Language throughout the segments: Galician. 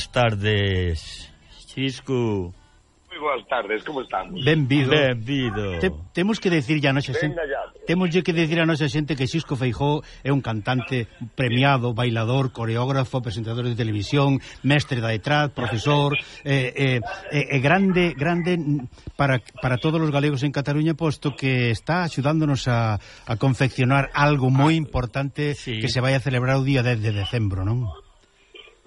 boas tardes, Xisco. Moi boas tardes, como estamos? Benvido. Benvido. Te, temos que decir a nosa xente, temos que decir a nosa xente que Xisco Feijó é un cantante premiado, bailador, coreógrafo, presentador de televisión, mestre da etrat, profesor, eh, eh, eh, grande grande para, para todos os galegos en Cataluña, posto que está axudándonos a, a confeccionar algo moi ah, importante sí. que se vai a celebrar o día 10 de decembro, non?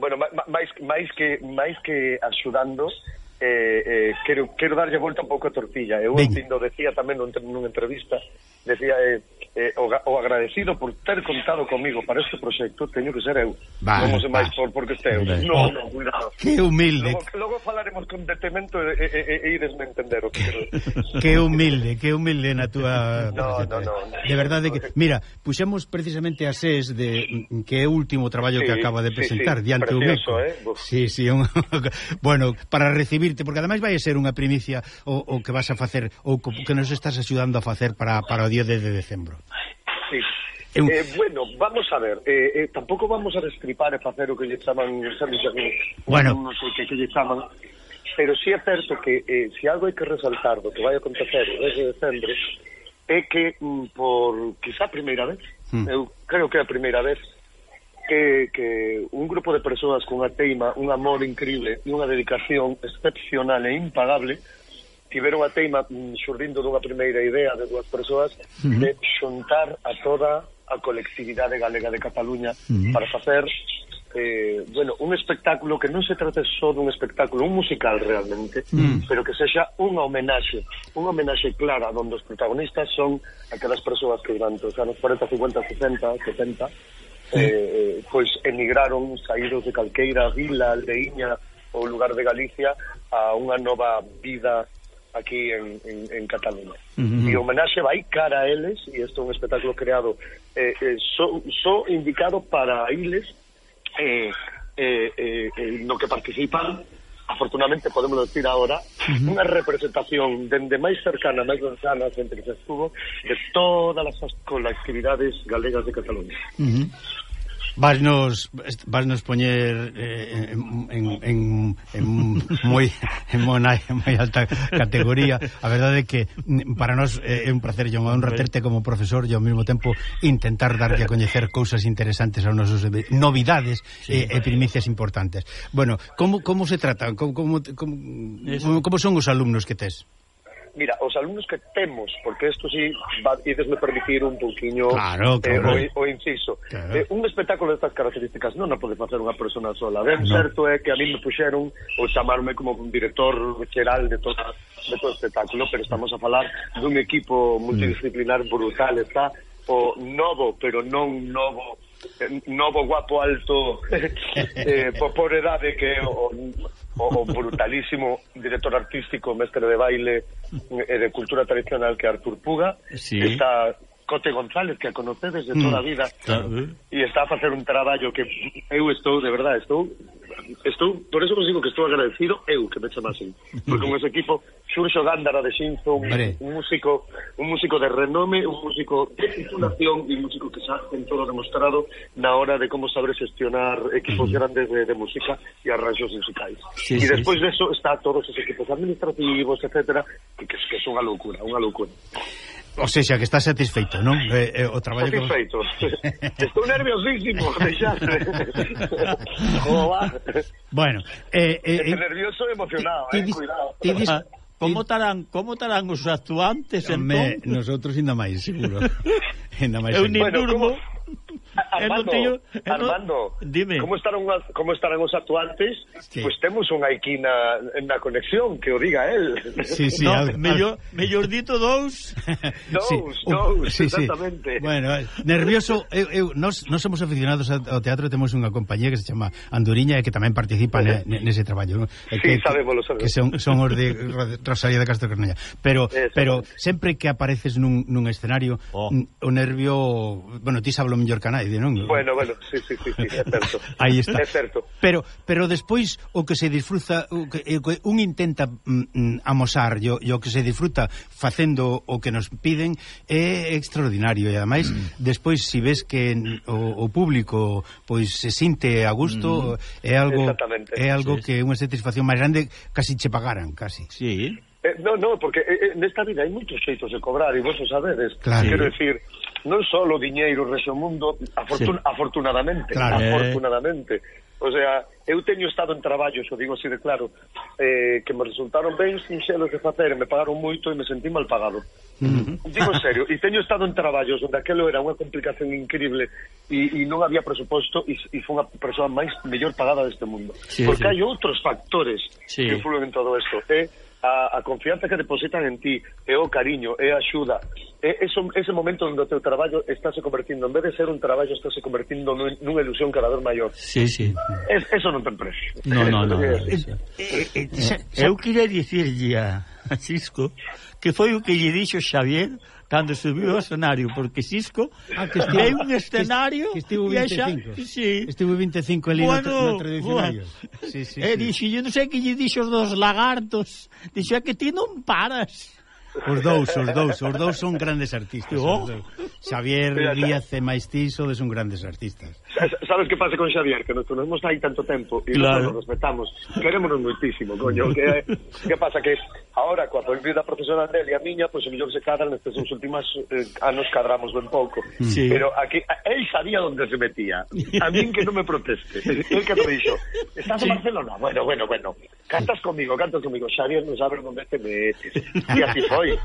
bueno, máis, máis que máis que axudando, eh, eh, quero, quero darlle volta un pouco a tortilla. Eu ontem do decía tamén nun, nunha entrevista, decía, eh, eh, o, o agradecido por ter contado comigo para este proxecto teño que ser eu. Va, non se máis por porque este eu. No, oh, no, cuidado. que humilde. Logo, logo falaremos con detemento e, e, e, e idesme entender o que que humilde que humilde na túa no, no, no, de verdade que mira, puxemos precisamente a SES de, que é o último traballo sí, que acaba de presentar sí, sí, diante precioso, o eh? Sí, sí, un... bueno, para recibirte porque ademais vai a ser unha primicia o, o que vas a facer ou que nos estás axudando a facer para, para o día de, de decembro. Sí. Eu... Eh, bueno, vamos a ver, eh, eh, tampouco vamos a destripar e facer o que lle chaman, sabes, bueno. non sei que, que lle chaman, pero sí é certo que eh, se si algo hai que resaltar do que vai acontecer o 10 de decembro é que mm, por quizá primeira vez, mm. eu creo que é a primeira vez que, que un grupo de persoas cunha teima, un amor increíble e unha dedicación excepcional e impagable tiveron a teima mm, xurdindo dunha primeira idea de dúas persoas de xuntar a toda a colectividade galega de Cataluña uh -huh. para facer eh, bueno, un espectáculo que non se trate só dun espectáculo, un musical realmente, pero que sexa unha homenaxe, unha homenaxe clara onde os protagonistas son aquelas persoas que durante os anos 40, 50, 60, 70 eh, pois emigraron, saídos de Calqueira, Vila, Aldeiña ou lugar de Galicia a unha nova vida aquí en, en, en Cataluña. Uh -huh. E o homenaxe vai cara a eles, e isto é un espectáculo creado eh, eh, só so, so indicado para eles eh, eh, eh, eh, no que participan afortunadamente podemos decir ahora uh -huh. unha representación dende máis cercana, máis cercana entre que se estuvo de todas as colectividades galegas de Cataluña. Uh -huh. Vasnos vasnos poñer eh, en, en, en, en moi en moi alta categoría. A verdade é que para nós eh, é un placer e unha honra terte como profesor e ao mesmo tempo intentar darlle a coñecer cousas interesantes aos nosos novidades sí, e, e primicias importantes. Bueno, como como se trata? Como como como, como son os alumnos que tes? mira, os alumnos que temos, porque isto si sí, va, idesme permitir un pouquiño claro, eh, claro. Eh, o, o inciso. Claro. Eh, un espectáculo destas características non a pode facer unha persona sola. Ben no. certo é que a mí me puxeron ou chamarme como director xeral de toda de todo o espectáculo, pero estamos a falar dun equipo multidisciplinar mm. brutal, está o novo, pero non novo eh, novo guapo alto eh, por, por edade que o, o, o brutalísimo director artístico, mestre de baile e de cultura tradicional que é Artur Puga, sí. que está Cote González, que a conocedes de mm, toda a vida, claro. e está a facer un traballo que eu estou, de verdade, estou, estou, por eso vos digo que estou agradecido eu que me chamasen, porque con ese equipo Xurxo Gándara de Xinzo, un, un músico un músico de renome, un músico de titulación e un músico que xa ten todo demostrado na hora de como saber gestionar equipos grandes de, de música e arranxos musicais. Sí, e sí, despois sí. de eso está todos os equipos administrativos, etcétera, que, que, que son unha loucura, unha loucura. O sea, que estás satisfeito, non? Eh, eh, o traballo satisfeito. que... Estou nerviosísimo, Como va? Bueno, eh, eh, Estou eh, nervioso e emocionado, eh, dis, cuidado. Ti dis, ah, como tarán, como tarán os actuantes, entón? Me, nosotros ainda máis, seguro. ainda máis. Eu nin bueno, durmo. Como... Armando, teño, eh, Armando dime. Como estarán, as, como estarán os actuantes? Sí. Pois pues temos unha aquí na, na conexión, que o diga el. Sí, sí, no, al, mellor, al... mellor dito dous. Dous, sí, dous, sí, exactamente. Sí. Bueno, nervioso, eu, eu, nos, nos somos aficionados ao teatro, temos unha compañía que se chama Anduriña e que tamén participa ne, ne, nese traballo. ¿no? Sí, eh, que, sabemos, lo sabemos. Que son, son os de Rosalía de Castro Carnella Pero, pero sempre que apareces nun, nun escenario, oh. o nervio... Bueno, ti sablo mellor canal, Alcaide, non? Bueno, bueno, sí, sí, sí, sí é certo. Aí está. É certo. Pero pero despois o que se disfruta o que, o que un intenta mm, mm amosar e o que se disfruta facendo o que nos piden é extraordinario e ademais mm. despois si ves que o, o público pois se sinte a gusto mm. é algo é algo sí. que é unha satisfacción máis grande casi che pagaran, casi. Sí. Eh, no, no, porque eh, eh, nesta vida hai moitos xeitos de cobrar e vos o sabedes. Claro. Quero decir, non só o diñeiro rexe o mundo, afortun, sí. afortunadamente, claro, eh. afortunadamente. Eh... O sea, eu teño estado en traballos, o digo así de claro, eh, que me resultaron ben sinxelos de facer, me pagaron moito e me sentí mal pagado. Uh -huh. Digo serio, e teño estado en traballos onde aquelo era unha complicación increíble e, e non había presuposto e, e foi unha persoa máis mellor pagada deste mundo. Sí, Porque sí. hai outros factores sí. que influen en todo isto. Eh? a, a confianza que depositan en ti, é o oh, cariño, é a axuda. É, eso, ese momento onde o teu traballo estáse convertindo, en vez de ser un traballo, estáse convertindo nun, nunha ilusión cada vez maior. Sí, sí. Es, eso non ten precio. No, no, no. Eh, no, no, no, no, no, no, que foi o que lle dixo Xavier cando subiu ao escenario, porque Cisco ah, que estivo, é un escenario que estivo 25. Xa, sí. Estivo 25 ali bueno, no, no tradicionario. Bueno. Sí, sí, e sí. dixo, eu non sei que lle dixo dos lagartos, dixo, é que ti non paras. Os dous, os dous, os dous son grandes artistas. Oh. Xavier Díaz e Maistiso son grandes artistas. Sabes que pasa con Xavier? Que nos conocemos aí tanto tempo e claro. nos respetamos. Querémonos moitísimo, coño. Que, que pasa que ahora, coa vida profesional dele e a miña, pois pues, o mellor se cadran nestes últimos eh, anos cadramos ben pouco. Mm. Sí. Pero aquí, el sabía onde se metía. A min que non me proteste. El que te dixo, estás sí. en Barcelona? Bueno, bueno, bueno. Cantas comigo, cantas comigo. Xavier non sabe onde te metes. E así foi foi.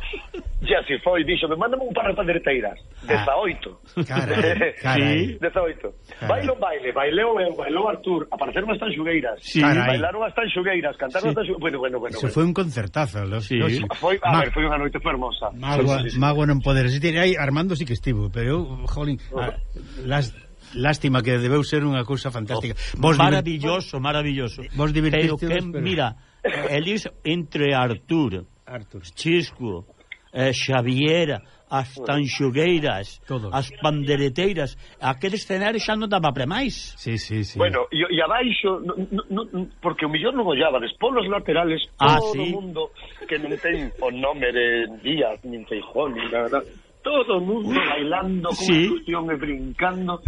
Ya si foi, dixo, me mándame un par de pandereteiras. Ah. Dezaoito. Carai, carai. Dezaoito. Bailo baile, baileo eh, eu, bailou Artur, apareceron as tanxugueiras. Sí. Bailaron as tanxugueiras, cantaron sí. as tanxugueiras. Bueno, bueno, bueno. Se bueno. foi un concertazo. Los, sí. los... Foi, a Ma... ver, foi unha noite fermosa. Mago, sí, sí, sí. mago non poder resistir. Aí, Armando sí que estivo, pero eu, jolín, a, las... Lástima que debeu ser unha cousa fantástica. Vos maravilloso, maravilloso. Vos divertiste. pero, pero... mira, elis entre Artur Artur. Chisco, eh, Xaviera, as tanxugueiras, Todos. as pandereteiras, aquel escenario xa non daba para máis. Sí, sí, sí. Bueno, e, e abaixo, no, no, porque o millón non ollaba, despois polos laterales, ah, todo o sí? mundo que non ten o nome de Díaz, nin Feijón, nin nada, todo o mundo bailando con sí. ilusión e brincando.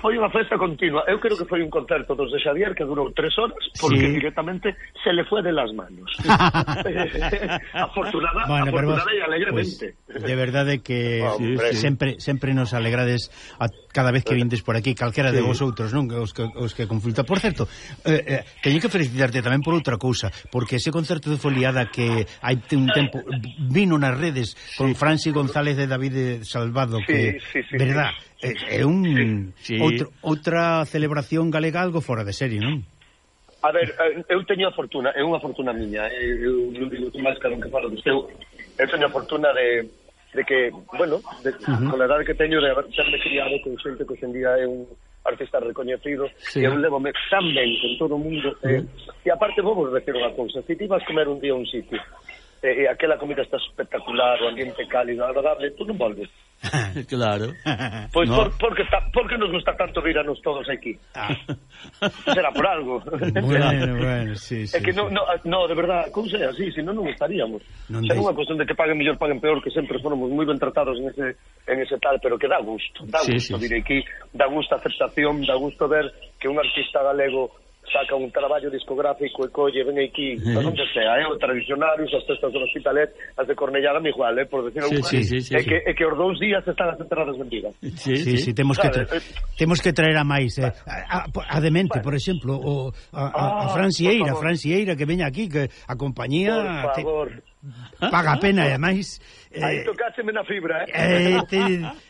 Foi unha festa continua. Eu creo que foi un concerto dos de Xavier que durou tres horas porque sí. directamente se le fue de las manos. afortunada, bueno, afortunada vos, e alegremente. Pues... De verdade que ah, Hombre, sempre sí. sempre nos alegrades a cada vez que vindes por aquí, calquera sí. de vosotros, non? Os que, os que conflita. Por certo, eh, eh, teño que felicitarte tamén por outra cousa, porque ese concerto de foliada que hai un tempo vino nas redes con. Franci González e David Salvado, sí, que, sí, sí, verdad, sí. é un sí. outro, outra celebración galega algo fora de serie, non? A ver, eh, eu teño a fortuna, é unha fortuna miña, eu non digo máis que non que falo, eu, eu teño a fortuna de de que, bueno, de, uh -huh. con a edade que teño de haberme criado con xente que hoxendía é un artista recoñecido sí. e eu levo me tan ben con todo o mundo eh, uh -huh. e aparte vou vos decir unha cousa se ti vas comer un día un sitio e, e aquela comida está espectacular o ambiente cálido, agradable tú non volves claro. Pois no. por, porque, está, porque nos gusta tanto vir a nos todos aquí. Ah. Será por algo. Bueno, bueno, sí, sí. É que sí. no, no, no de verdad, como sea así, se non non gustaríamos. Non é unha cuestión de que paguen mellor, paguen peor, que sempre fomos moi ben tratados en ese, en ese tal, pero que dá gusto, dá sí, gusto sí, vir aquí, dá gusto a sensación, dá gusto ver que un artista galego saca un traballo discográfico e colle, ven aquí, eh. non onde sea, eh, o tradicionarios, as festas do hospitalet, as de Cornellada, me igual, eh, por decir sí, alguna, sí, sí, sí, é, sí. Que, é que os dous días están as entradas vendidas. Sí, sí, sí, sí temos, que tra eh, temos que traer a máis, eh. a, a, a Demente, por exemplo, o, a, a, a Francieira, ah, Francieira que veña aquí, que a compañía... Por favor paga a pena e ademais eh, aí tocácheme na fibra eh, eh te,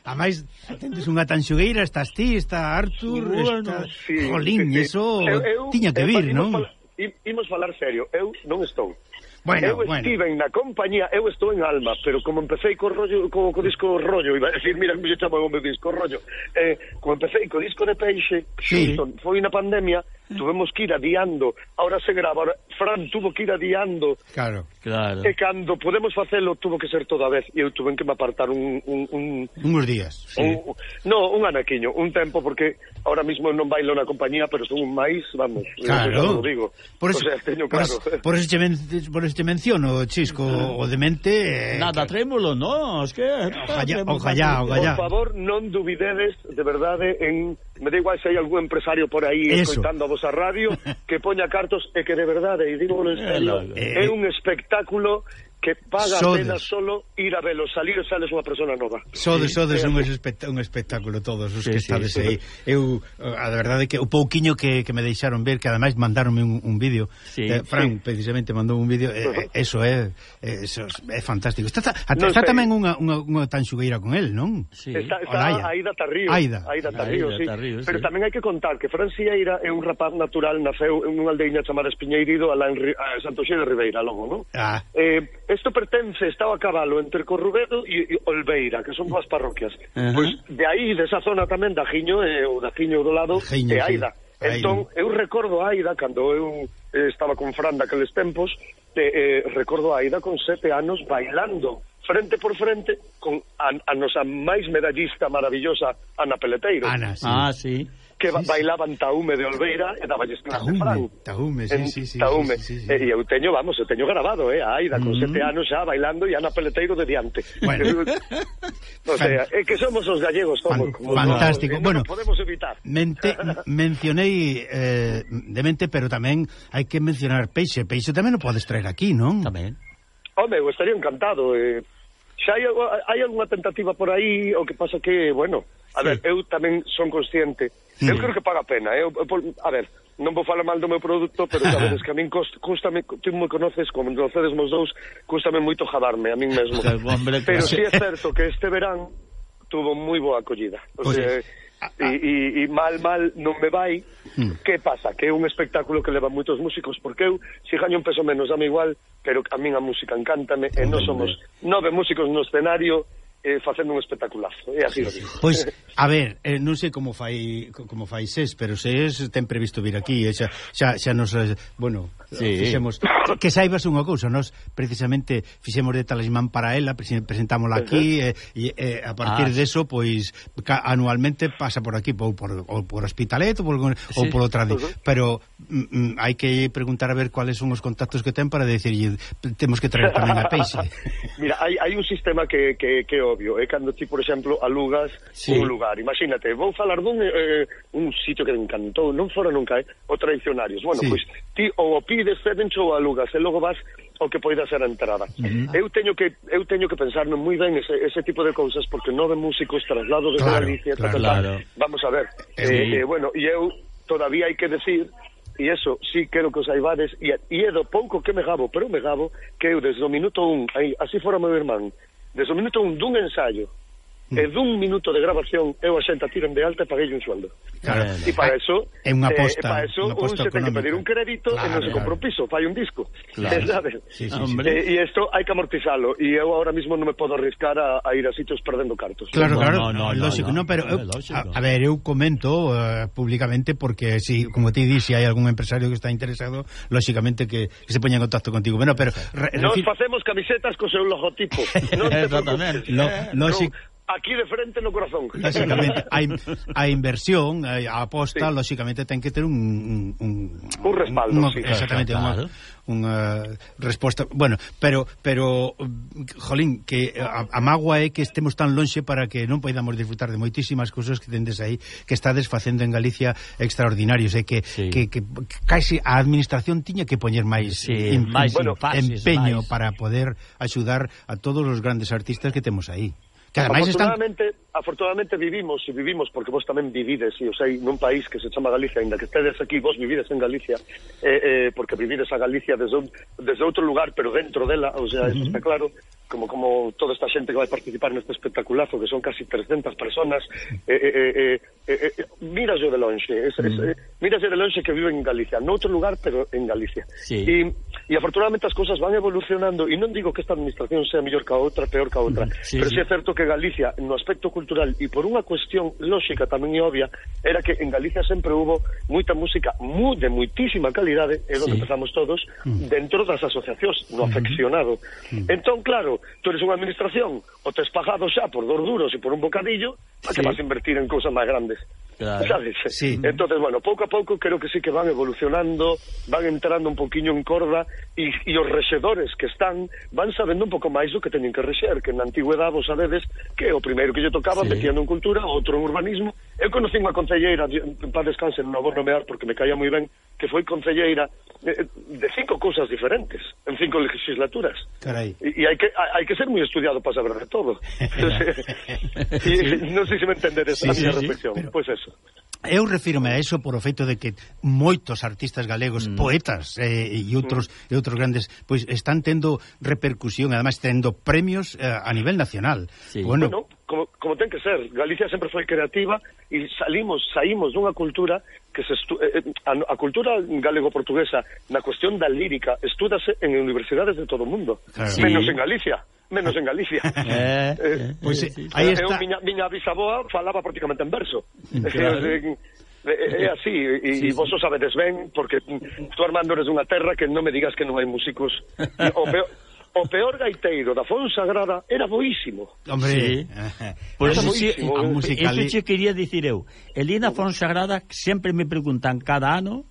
ademais tendes unha tanxugueira estás ti, está Artur bueno, está... Sí, Jolín, sí, sí. eso eu, eu, tiña que vir, non? Fal, imos falar serio, eu non estou Bueno, eu bueno. estive na compañía, eu estou en Alma, pero como empecé co rollo, co, co disco rollo, iba a decir, mira me chamo o meu disco rollo, eh, como empecé co disco de Peixe, sí. Foi na pandemia, tuvemos que ir adiando, ahora se grava, ahora... Fran tuvo que ir adiando. Claro, claro. E cando podemos facelo tuvo que ser toda vez e eu tuve que me apartar un... un, un Unos días. Sí. Un, no, un anaquiño, un tempo, porque ahora mismo non bailo na compañía, pero son un máis, vamos, claro. digo. Por eso, o sea, teño claro. Por, por, eso te men, por eso te menciono, Chisco, o demente... Eh, Nada, que... trémulo, no, es que... Ojalá, ojalá, ojalá. Por favor, non dubidedes, de verdade, en... Me da igual se hai algún empresario por aí escoitando a vos Vamos a radio que poña cartos e que de verdade, e digo en serio, é un espectáculo que paga sodes. pena solo ir a velo, salir e sales unha persona nova. Sodes, sodes un, espect un espectáculo todos os sí, que estades sí, aí. Eu, a verdade que o pouquiño que, que me deixaron ver, que ademais mandaronme un, un vídeo, sí, eh, Fran sí. precisamente mandou un vídeo, eh, eso é eh, eso é fantástico. Está, está, no está tamén unha, unha, unha tan xugueira con el, non? Sí. Está, está Aida Tarrío. Aida. Aida Tarrío, Aida, sí. Tarrío, sí. Pero tamén hai que contar que Fran Sieira é un rapaz natural, naceu en unha aldeiña chamada Espiñeirido, alá en, a Santoxe de Ribeira, logo, non? Ah. Eh, Isto pertence, estaba a cabalo entre Corrubedo e, e Olveira, que son dúas parroquias. Uh -huh. Pois de aí, desa zona tamén da Giño, eh, o da Giño do lado, Giño, e Aida. Sí. Entón, eu recordo a Aida, cando eu eh, estaba con Fran daqueles tempos, te, eh, recordo a Aida con sete anos bailando frente por frente con a, a nosa máis medallista maravillosa Ana Peleteiro. Ana, sí. Ah, sí que sí, bailaban Taume de Olveira e daballes clase Fran. Taume, sí, en, sí, sí, taume. Sí, sí, sí. E eu teño, vamos, eu teño grabado, eh, a Aida con mm. sete anos xa bailando e Ana Peleteiro de diante. Bueno. o sea, é que somos os gallegos, somos. Fan, como, fantástico. Como, bueno, no podemos evitar. Mente, mencionei eh, demente, pero tamén hai que mencionar Peixe. Peixe tamén o podes traer aquí, non? Tamén. Home, eu estaría encantado, eh, xa hai, hai algunha tentativa por aí, o que pasa que, bueno, a sí. ver, eu tamén son consciente Eu creo que paga a pena. ¿eh? Eu, eu, a ver, non vou falar mal do meu produto, pero xa que a min custa, custame, tú me conoces, como conocedes mos dous, custame moito jadarme a min mesmo. Hombre, pero si sí é certo que este verán tuvo moi boa acollida. O sea, E, e, e mal, mal non me vai mm. Que pasa? Que é un espectáculo que leva moitos músicos Porque eu, se si gaño un peso menos, dame igual Pero a min a música encántame E non somos nove músicos no escenario eh, facendo un espectaculazo, é así lo digo. Pois, a ver, eh, non sei como fai como fai SES, pero SES ten previsto vir aquí, e xa, xa, xa nos, eh, bueno, sí. fixemos, que saibas unha cousa, nos precisamente fixemos de talismán para ela, presentámola aquí, eh, e, e, e a partir ah. deso, pois, anualmente pasa por aquí, ou por, ou por Hospitalet, ou, por, sí. por outra, uh -huh. pero mm, mm, hai que preguntar a ver cuáles son os contactos que ten para decirlle, temos que traer tamén a peixe. Mira, hai, hai un sistema que, que, que o obvio. É cando ti, por exemplo, alugas sí. un lugar. Imagínate, vou falar dun eh, un sitio que me encantou, non fora nunca, eh, o tradicionarios. Bueno, sí. pois ti ou o pides, cedencho ou alugas, e logo vas o que poida ser a entrada. Uh -huh. Eu teño que eu teño que pensarme moi ben ese, ese tipo de cousas porque nove músicos traslado desde claro, Galicia, claro, ta, ta, ta. Claro. vamos a ver. Sí. Eh, eh, bueno, e eu todavía hai que decir e eso sí quero que os aibades e, e é do pouco que me gabo, pero me gabo que eu desde o minuto un, aí, así fora meu irmán de su minuto un, de un ensayo. Mm. e dun minuto de grabación eu a xente tiran de alta e paguei un sueldo. Claro, e para eso, é unha eh, aposta, eh, para eso unha aposta un se ten que pedir un crédito claro, e non se compra un piso, fai un disco. Claro. Sabes? Sí, sí, Hombre. eh, e isto hai que amortizalo e eu ahora mismo non me podo arriscar a, a ir a sitios perdendo cartos. Claro, no, claro, no, no, lógico, no, no, pero eu, a, a ver, eu comento uh, públicamente porque si, como ti di se si hai algún empresario que está interesado, lóxicamente que, que se poña en contacto contigo. Bueno, pero re, Nos decir... facemos camisetas co seu logotipo. non te preocupes. Lo, eh, lógico, aquí de frente no corazón. Lógicamente, a, in, a inversión, a aposta, sí. lógicamente, ten que ter un un, un, un respaldo, un, sí. exactamente, claro. unha, unha resposta, bueno, pero pero jolín, que a, a magua é que estemos tan lonxe para que non poidamos disfrutar de moitísimas cousas que tendes aí, que estades facendo en Galicia extraordinarios, é que sí. que, que, que casi a administración tiña que poñer máis, sí, em, máis bueno, empeño máis. para poder axudar a todos os grandes artistas que temos aí. Que ademais afortunadamente, están... afortunadamente vivimos, e vivimos, porque vos tamén vivides, e, o sei, nun país que se chama Galicia, ainda que estedes aquí, vos vivides en Galicia, eh, eh, porque vivides a Galicia desde, un, desde outro lugar, pero dentro dela, o sea, uh -huh. está claro, como como toda esta xente que vai participar neste espectaculazo, que son casi 300 personas, eh, eh, eh, eh, eh, eh miras yo de lonxe, es, mm. es, eh, miras yo de lonxe que viven en Galicia, noutro lugar, pero en Galicia. Sí. E E afortunadamente as cousas van evolucionando e non digo que esta administración sea mellor que a outra, peor que a outra, sí, pero sí. é certo que Galicia no aspecto cultural e por unha cuestión lóxica tamén e obvia era que en Galicia sempre hubo moita música moi de muitísima calidade, é onde sí. empezamos todos, mm. dentro das asociacións, no mm. afeccionado. Entón, claro, tú eres unha administración o tes pagado xa por dos duros e por un bocadillo, a que sí. vas a invertir en cousas máis grandes. Claro. Sabes? Sí. Entonces, bueno, pouco a pouco creo que sí que van evolucionando, van entrando un poquinho en corda e, e os rexedores que están van sabendo un pouco máis do que teñen que rexer, que na antigüedade vos sabedes que o primeiro que lle tocaba sí. metían en cultura, outro en urbanismo. Eu conocí unha concelleira, para descanse, non vou nomear porque me caía moi ben, que foi concelleira eh, eh, de cinco cousas diferentes en cinco legislaturas. Carai. E hai que hai que ser moi estudiado para saber de todo. sí. non sei se me entenderes sí, a miña sí, reflexión. Pero... Pois pues eso. Eu refírome a eso por o feito de que moitos artistas galegos, mm. poetas eh, e outros mm. e outros grandes, pois están tendo repercusión, además tendo premios eh, a nivel nacional. Sí. Bueno, bueno como, como ten que ser, Galicia sempre foi creativa e salimos, saímos dunha cultura que se estu... eh, eh a, a cultura galego-portuguesa na cuestión da lírica estúdase en universidades de todo o mundo, claro. sí. menos en Galicia menos en Galicia. Eh, eh, pois pues, eh, sí. aí eh, eh, está. Eu, miña, miña bisaboa falaba prácticamente en verso. Mm. Claro. Eh, É, é así, e sí, sí. vos o sabedes ben, porque tú, Armando, eres unha terra que non me digas que non hai músicos. E o peor, o peor gaiteiro da Fonsagrada era boísimo. Hombre, sí. por eso sí, a música. Eso che quería dicir eu. Elina Fonsagrada sempre me preguntan cada ano,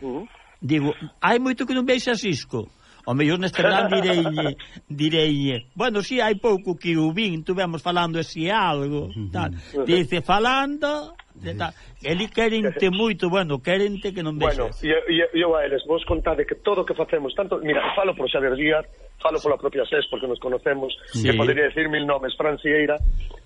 uh -huh. digo, hai moito que non veis a Cisco. O mellor neste plan direille, direille, bueno, si sí, hai pouco que o vin, tuvemos falando ese algo, tal. Dice falando de tal. Eli querente moito, bueno, querente que non deixes. Bueno, eu, eu, eu a eles vos contade que todo o que facemos, tanto, mira, falo por Xavier Díaz, falo pola propia SES porque nos conocemos, sí. que podería decir mil nomes, Fran Sieira,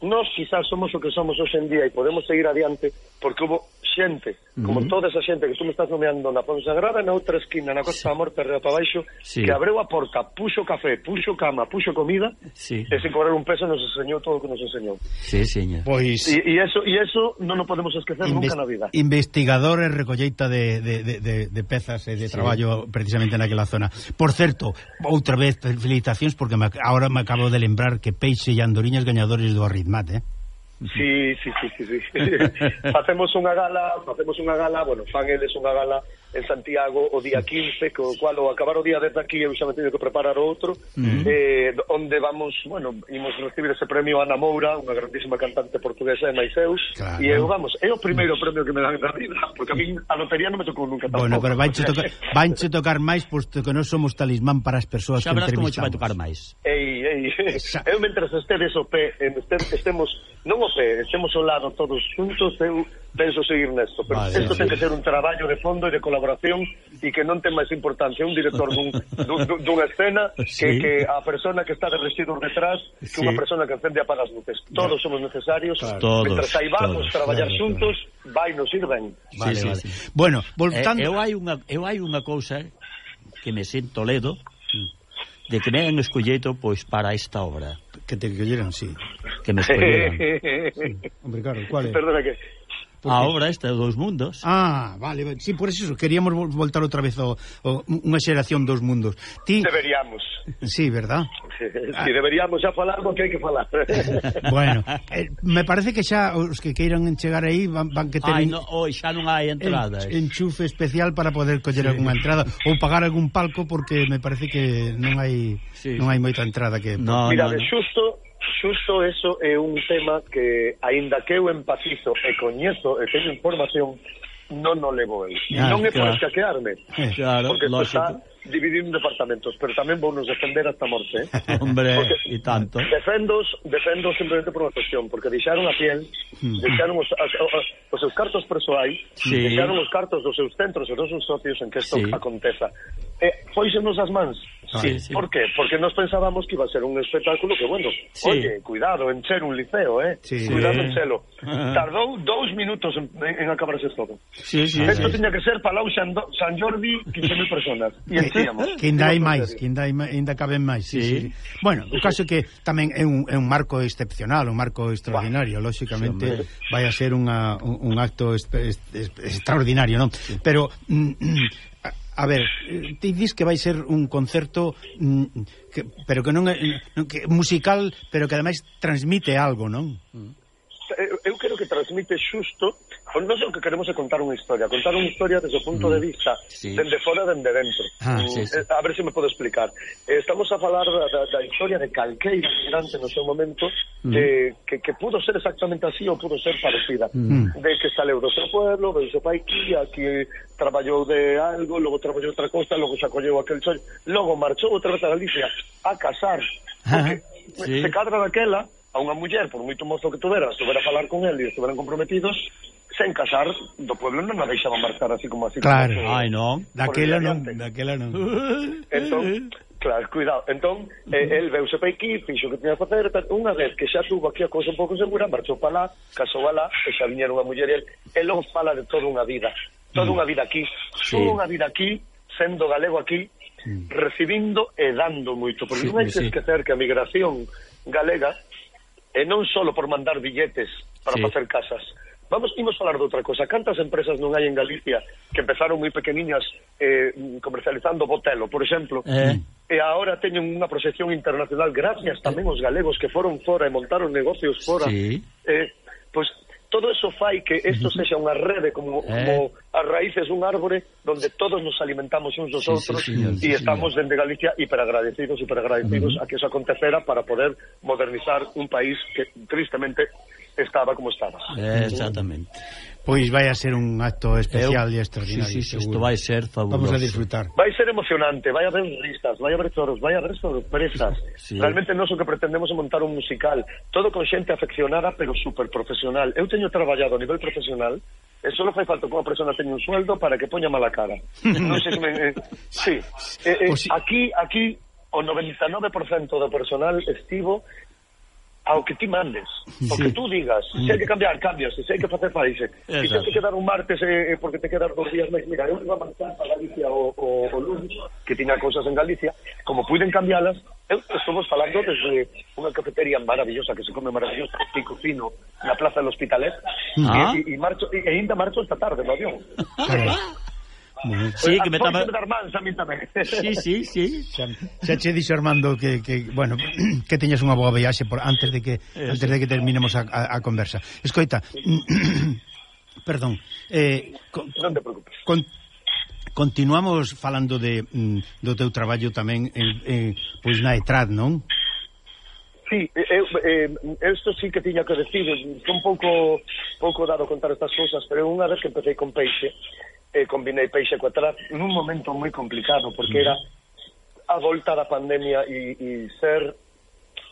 nos quizás somos o que somos hoxe en día e podemos seguir adiante porque hubo xente, como uh -huh. toda esa xente que tú me estás nomeando na Ponsagrada, na outra esquina, na Costa da Morte, arriba para baixo, sí. que abreu a porta, puxo café, puxo cama, puxo comida, sí. e sin cobrar un peso nos enseñou todo o que nos enseñou. Sí, señor. Pois... E, e eso, e eso non o podemos esquecer nunca na vida. Investigador e recolleita de, de, de, de, de pezas e de sí. traballo precisamente naquela zona. Por certo, outra vez felicitacións porque me, ahora me acabo de lembrar que Peixe e Andoriñas gañadores do Arritmat, eh? Sí, sí, sí, sí, sí. facemos unha gala, facemos unha gala, bueno, fan eles unha gala en Santiago o día 15, co cual o acabar o día desde aquí eu xa me teño que preparar outro, mm. eh, onde vamos, bueno, imos recibir ese premio Ana Moura, unha grandísima cantante portuguesa de Maiseus, claro. e eu, vamos, é o primeiro premio que me dan na vida, porque a mí a lotería non me tocou nunca tampouco. Bueno, pero vanche, tocar, vanche tocar máis, posto que non somos talismán para as persoas que entrevistamos. Xa verás como vai tocar máis. Ei, ei, eu mentre estedes o pé, estemos non o pere, estemos ao lado todos xuntos, eu penso seguir nesto, pero vale, isto vale. ten que ser un traballo de fondo e de colaboración e que non ten máis importancia un director dun, dun, dunha escena sí. que, que a persona que está de residuos detrás sí. que unha persona que encende apaga as luces. Todos somos necesarios, claro. todos, mentras saibamos todos, traballar claro, xuntos, claro. vai nos ir ben. Vale, sí, sí, vale. Sí. Bueno, voltando... Eh, eu hai unha, eu hai unha cousa que me sinto ledo de que me han escolleito pois para esta obra Que te colleran, sí. Que me escolleran. sí. Hombre, claro, cuál é? Perdona que... A obra esta, dos mundos. Ah, vale, vale. sí, por eso, queríamos voltar outra vez ao, ao unha xeración dos mundos. Ti... Deberíamos. Sí, verdad? Si, sí, deberíamos xa falar do que hai que falar. bueno, eh, me parece que xa os que queiran chegar aí van, van que ter Ai, no, oh, xa non hai entradas. En, eh. enchufe especial para poder coller sí. algunha entrada ou pagar algún palco porque me parece que non hai sí, non hai moita entrada que... No, Mira, no, no. xusto xusto eso é un tema que, aínda que eu empatizo e coñezo e teño información, non o levo eu. Ah, non é claro. para escaquearme, eh. claro, porque isto está dividido en departamentos, pero tamén vou nos defender hasta morte. Eh. Hombre, e tanto. Defendos, defendo simplemente por unha cuestión, porque deixaron a piel, hmm. deixaron os, as, os, os seus cartos persoais, sí. deixaron os cartos dos seus centros e dos seus socios en que isto sí. aconteza. Eh, e foixenos as mans, Sí, sí. Por qué? Porque nos pensábamos que iba a ser un espectáculo que, bueno, sí. oye, cuidado en ser un liceo, eh? Sí. Cuidado en selo. Ah. Tardou dous minutos en, en acabarse todo. Sí, sí, Esto sí. tiña que ser Palau San, San Jordi 15.000 personas. E entíamos. Que ainda hai máis, que ainda, hai, ainda caben máis. Sí, sí. sí. Bueno, o caso é que tamén é un, é un marco excepcional, un marco extraordinario. Bah. Sí, vai a ser unha, un, un acto extraordinario, non? Pero... Mm, mm, A ver, eh, ti dis que vai ser un concerto mm, que, pero que non é que musical, pero que ademais transmite algo, non? Eh, eu creo que transmite xusto Nós o que queremos é contar unha historia, contar unha historia desde o punto de mm. vista sí. dende fora dende dentro. Ah, mm, sí, sí. Eh, a ver se me podo explicar. Eh, estamos a falar da, da, da historia de calqueira migrante no seu momento mm. de, que, que pudo ser exactamente así ou pudo ser parecida. Mm. De que saleu do seu pueblo, do seu país, que traballou de algo, logo traballou outra costa, logo se acolleu aquel sol, logo marchou outra vez a Galicia a casar. Porque ah, sí. se cadra daquela a unha muller, por moito mozo que tuvera, estuvera a falar con el e estuveran comprometidos, sen casar, do pueblo non a deixaba marchar así como así. Claro, como, ai non, daquela non, daquela non. Entón, Claro, cuidado. Entón, eh, el veuse pa aquí, fixo que tiña que facer, unha vez que xa tuvo aquí a cousa un pouco segura, marchou para lá, casou alá, e xa viñera unha muller, el, el os fala de toda unha vida. Toda mm. unha vida aquí. Sí. Toda unha vida aquí, sendo galego aquí, mm. recibindo e dando moito. Porque sí, non hai que esquecer que a migración galega, e non só por mandar billetes para sí. facer casas, Vamos, imos falar de outra cosa. Cantas empresas non hai en Galicia que empezaron moi pequeniñas eh, comercializando botelo, por exemplo, eh. e agora teñen unha proxección internacional gracias tamén aos galegos que foron fora e montaron negocios fora. Sí. Eh, pois todo eso fai que isto sexa unha rede como, eh. como as raíces dun árbore donde todos nos alimentamos uns dos sí, outros señor, sí, e sí, estamos señor. dende Galicia hiperagradecidos, hiperagradecidos uh -huh. a que eso acontecera para poder modernizar un país que tristemente estaba como estaba. Eh, exactamente. Pois vai a ser un acto especial Eu, e extraordinario. Sí, sí, isto vai ser fabuloso. Vamos a disfrutar. Vai ser emocionante, vai haber risas, vai haber choros, vai haber sorpresas. Sí. Realmente nós o que pretendemos é montar un musical, todo con xente afeccionada, pero super profesional. Eu teño traballado a nivel profesional E só fai falta que unha persona teña un sueldo para que poña mala cara. Non sei se me... Eh, sí. Eh, eh, aquí, aquí o 99% do personal estivo ao que ti mandes, ao sí. que tú digas, se hai que cambiar, cambias, se hai que facer, faise. Se tens que quedar un martes eh, porque te quedas dos días máis, mira, eu iba a marchar para Galicia o, o, o lunes, que tiña cousas en Galicia, como puiden cambialas, eu estamos falando desde unha cafetería maravillosa que se come maravillosa, pico fino, na Plaza del Hospitalet, ah. e, e, marcho, e, e ainda marcho esta tarde no avión. Sí, que me estaba. de a mí tamén. Sí, sí, sí. Xa, xa che dixo Armando que, que bueno, que teñas unha boa viaxe por antes de que Eso. antes de que terminemos a, a, a conversa. Escoita. perdón. Eh, con, non te preocupes. Con, continuamos falando de mm, do teu traballo tamén en, en pois na Etrad, non? Sí, eu, eh, esto sí que tiña que decir, que un pouco pouco dado contar estas cousas, pero unha vez que empecé con Peixe, eh, combinei peixe coa trar nun momento moi complicado porque era a volta da pandemia e, e ser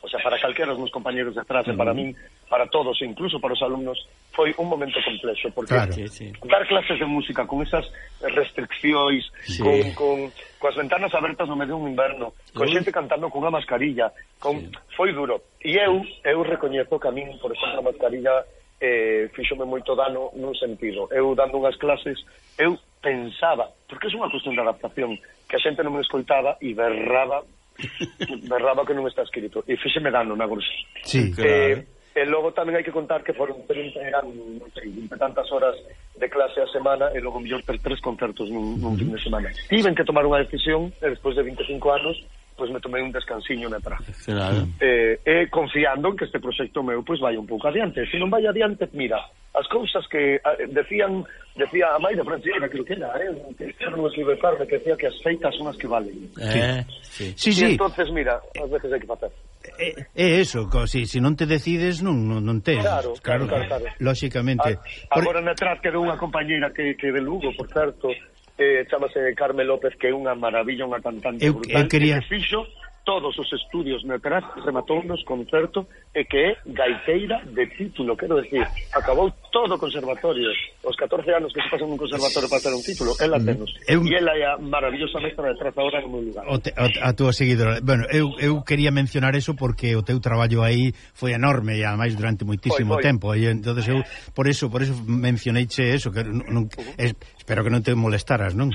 o sea, para calquera dos meus compañeros de atrás e para min, para todos, incluso para os alumnos, foi un momento complexo, porque claro, sí, sí. dar clases de música con esas restriccións, sí. con, con, coas ventanas abertas no medio dun inverno, con xente cantando con unha mascarilla, con, sí. foi duro. E eu, eu recoñezo que a min, por exemplo, a mascarilla eh, fíxome moito dano nun sentido. Eu dando unhas clases, eu pensaba, porque é unha cuestión de adaptación, que a xente non me escoitaba e berraba, berraba que non está escrito. E fíxeme dano na gruxa. Sí, eh, claro. Eh, e logo tamén hai que contar que foron 30, eran, non sei, 20 tantas horas de clase a semana e logo mellor ter tres concertos nun, nun fin de semana. Tiven que tomar unha decisión, e despois de 25 anos, pois me tomei un descansiño na praza. Claro. Eh, e eh, confiando en que este proxecto meu pois vai un pouco adiante. Se non vai adiante, mira, as cousas que a, decían, decía a Maida Francina, creo que era, eh, que libre Libertarde, que decía que as feitas son as que valen. Eh, sí, sí. sí, sí. entonces, mira, as veces hai que facer. Eh, eh, é eh, eso, eso, si, si non te decides non non, non tes. Claro, claro, claro, claro. Lóxicamente. A, agora Por... na atrás quedou unha compañeira que, que de Lugo, por certo, eh, chamase Carmen López que é unha maravilla, unha cantante eu, brutal. eu quería... que fixo todos os estudios atrás rematou nos concerto e que é gaiteira de título, quero decir, acabou todo o conservatorio, os 14 anos que se pasan un conservatorio para ter un título, ela mm-hmm. tenos. Eu... E ela é a maravillosa mestra de traza ahora no meu lugar. O te, o, a túa seguidora. Bueno, eu, eu quería mencionar eso porque o teu traballo aí foi enorme e ademais durante moitísimo foi, foi. tempo e entonces eu por eso, por eso mencioneiche eso que non, non, uh -huh. espero que non te molestaras, non?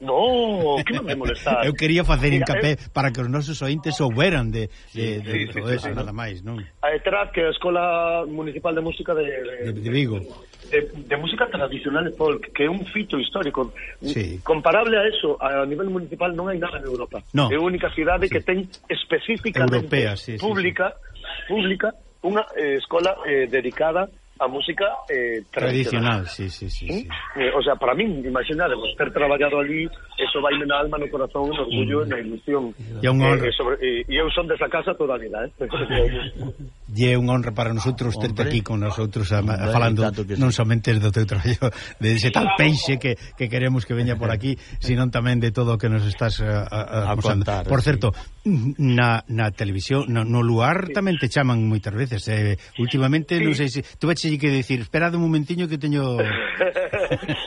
No, que non me molestar. Eu quería facer Mira, hincapié para que os nosos ointes souberan de, de, sí, de, de sí, todo sí, eso, sí, nada máis, non? A ETRAC, que é a Escola Municipal de Música de, de, de Vigo. De, de música tradicional e folk, que é un fito histórico. Sí. Comparable a eso, a nivel municipal non hai nada en Europa. No. É a única cidade sí. que ten específicamente Europea, sí, pública, sí, sí. pública unha eh, escola eh, dedicada a música eh, tradicional. tradicional sí, sí, sí, ¿Mm? sí. Eh, o sea, para min, imaginade, vos ter traballado ali, eso vai na alma, no corazón, no orgullo, mm. na ilusión. E un honra. Eh, sobre, eh, e eu son desa casa toda a vida, eh. E é un honra para nosotros terte aquí con nosotros a, a, falando non somente do teu traballo de ese tal peixe que, que queremos que veña por aquí, sino tamén de todo o que nos estás eh, eh, a, a, a, contar. Por certo, sí na, na televisión, no, no luar tamén te chaman moitas veces. Eh, últimamente, sí. non sei se... Tú vaxe que decir, esperad un momentiño que teño...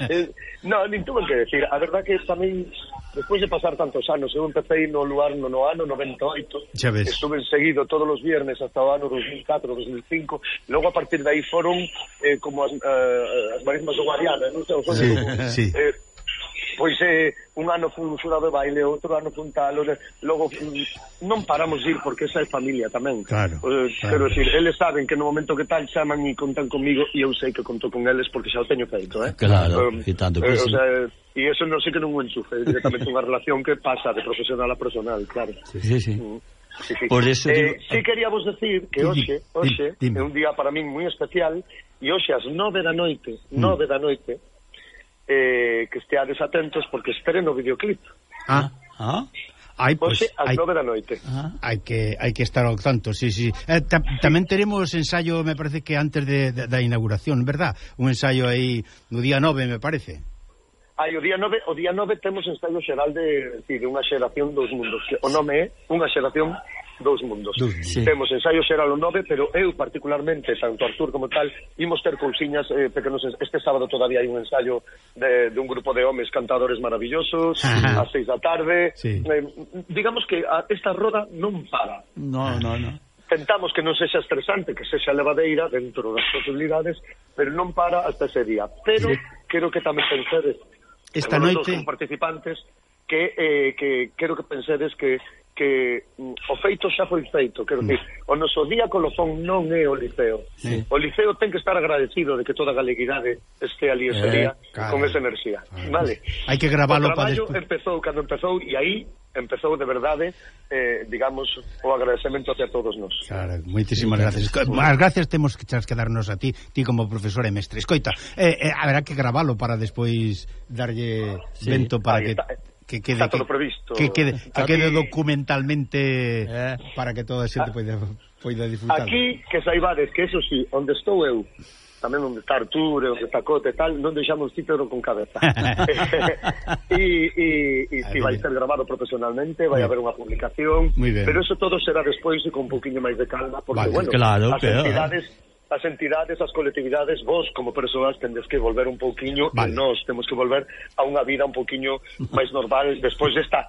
Eh, no, nin tuve que decir. A verdad que tamén, despois de pasar tantos anos, eu empecé no luar no, no ano 98. Xa ves. Estuve seguido todos os viernes hasta o ano 2004, 2005. Logo, a partir de aí, foron eh, como as, eh, as marismas do Guadiana non sei, os sí, como, sí. Eh, pois eh, un ano fun xurado de baile, outro ano fun tal, logo fun... non paramos de ir porque esa é familia tamén. Claro. Eh, claro. Pero decir, eles saben que no momento que tal chaman e contan comigo e eu sei que conto con eles porque xa o teño feito, eh? Claro, um, e tanto que eh, o sea, E eso non sei que non o enchufe, directamente unha relación que pasa de profesional a personal, claro. Sí, sí, sí. Mm. Sí, sí. Por eso eh, digo... sí queríamos decir que hoxe, hoxe é un día para min moi especial e hoxe ás 9 da noite, 9 mm. da noite, eh, que esteades atentos porque esperen o videoclip. Ah, ah. Ai, pois, pois pues, ás nove da noite. Ah, hai que hai que estar ao tanto, sí, sí. Eh, ta, tamén teremos ensayo, me parece que antes de, de, da inauguración, verdad? Un ensayo aí no día 9, me parece. Aí o día 9, o día 9 temos ensaio xeral de, de, de unha xeración dos mundos. Que o nome é unha xeración dous mundos. Sí. Temos ensaio xeral o 9, pero eu particularmente, tanto Artur como tal, imos ter cousiñas eh, pequenos. Este sábado todavía hai un ensayo de, de un grupo de homes cantadores maravillosos, Ajá. ás seis da tarde. Sí. Eh, digamos que a, esta roda non para. No, no, no tentamos que non sexa estresante, que sexa levadeira dentro das posibilidades, pero non para hasta ese día. Pero sí. quero que tamén pensedes esta noite con participantes que eh, que quero que pensedes que que mm, o feito xa foi feito, quero mm. dicir, o noso día colofón non é o liceo. Sí. O liceo ten que estar agradecido de que toda a galeguidade este ali ese eh, día claro. con esa enerxía, ah, vale? Hai que gravalo para despois. empezou cando empezou e aí empezou de verdade, eh, digamos, o agradecemento hacia todos nós. Claro, moitísimas gracias. As gracias temos que chas quedarnos a ti, ti como profesora e mestre. Escoita, eh, eh, haberá que gravalo para despois darlle sí. vento para aí que... Está, que quede está todo que, previsto. Que quede, que aquí, quede documentalmente eh, para que toda a xente ah. poida poida disfrutar. Aquí que saibades que eso sí, onde estou eu, tamén onde está Artur, onde está Cote e tal, non deixamos título con cabeza. e e e si vai ser grabado profesionalmente, vai haber unha publicación, pero eso todo será despois e con un poquinho máis de calma, porque, vale, bueno, claro, as claro, entidades... Eh as entidades, as colectividades, vos como persoas tendes que volver un pouquiño vale. e nós temos que volver a unha vida un pouquiño máis normal despois desta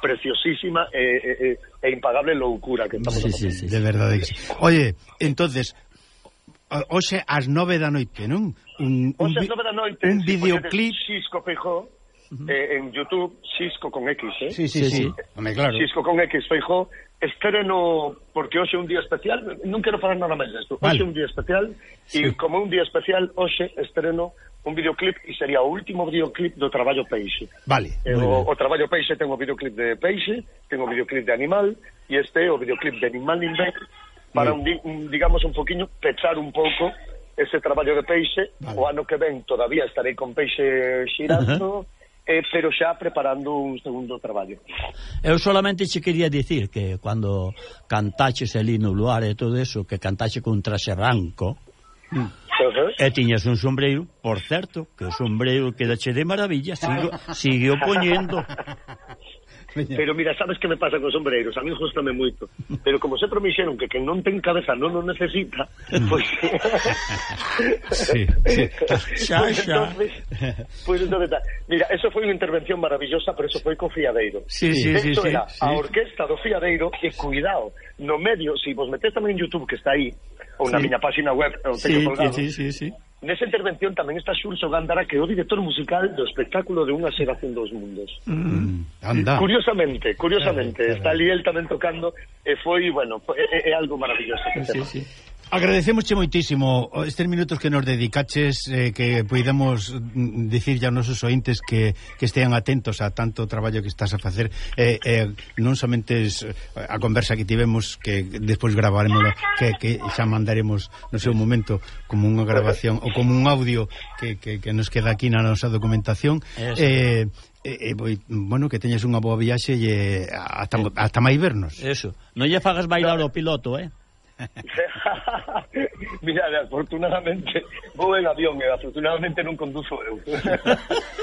preciosísima e, e, e impagable loucura que estamos sí, a sí, sí, de verdade que sí. Oye, entonces hoxe ás nove da noite, non? Un, un, hoxe nove da noite un videoclip Xisco Feijó Uh -huh. eh, en YouTube Xisco con X, eh? Sí, sí, sí. sí. Home, claro. Xisco con X Feijó estreno porque hoxe é un día especial, non quero falar nada máis desto, vale. hoxe é un día especial, sí. e como un día especial, hoxe estreno un videoclip e sería o último videoclip do Traballo Peixe. Vale. Eh, o, o Traballo Peixe ten o videoclip de Peixe, ten o videoclip de Animal, e este é o videoclip de Animal Ninvec, para, un, un, digamos, un poquinho, pechar un pouco ese traballo de Peixe, vale. o ano que ven todavía estarei con Peixe xirando, uh -huh eh, pero xa preparando un segundo traballo. Eu solamente che quería dicir que cando cantaches ali no luar e todo eso, que cantaxe con traxe branco, E tiñas un sombreiro, por certo, que o sombreiro quedache de maravilla, sigo, sigo poñendo. Pero mira, sabes que me pasa con sombreiros? A mí gustame moito. Pero como sempre me dixeron que quen non ten cabeza non o necesita, mm. pois... Pues... sí, sí. Xa, xa. Pois pues entonces, pues, mira, eso foi unha intervención maravillosa, pero eso foi co Fiadeiro. Sí, sí, sí. Sí, era sí. a orquesta do Fiadeiro e cuidado, no medio, se si vos metes tamén en Youtube que está aí, ou na sí. miña página web, o teño sí, colgado, sí, sí, sí, sí Nesa intervención tamén está Xurxo Gándara, que é o director musical do espectáculo de Unha xeración dos mundos. Mm, anda. Curiosamente, curiosamente, claro, claro. está ali el tamén tocando e foi, bueno, é, é algo maravilloso. Sí, tema. sí. Agradecemosche moitísimo estes minutos que nos dedicaches eh, que poidamos dicir ya aos nosos ointes que, que estean atentos a tanto traballo que estás a facer eh, eh, non somente es, eh, a conversa que tivemos que despois gravaremos que, que xa mandaremos no seu momento como unha grabación ou como un audio que, que, que nos queda aquí na nosa documentación Eso. eh, eh, eh E, e, bueno, que teñes unha boa viaxe e ata, hasta máis vernos. Eso. Non lle fagas bailar o piloto, eh? Mira, afortunadamente vou en avión e afortunadamente non conduzo eu.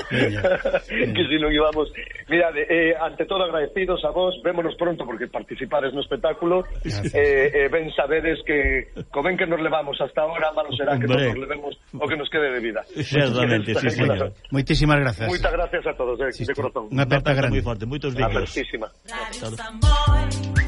Que si non íbamos... Mira, eh, ante todo agradecidos a vos, vémonos pronto porque participades no espectáculo eh, eh, ben sabedes que co ben que nos levamos hasta ahora, malo será que Hombre. nos levemos o que nos quede de vida. Certamente, sí, señor. moitísimas grazas Moitas gracias a todos, eh, Sí, de corazón. Unha aperta Una grande moi forte, moitos vídeos. Apertísima. Radio Samboy.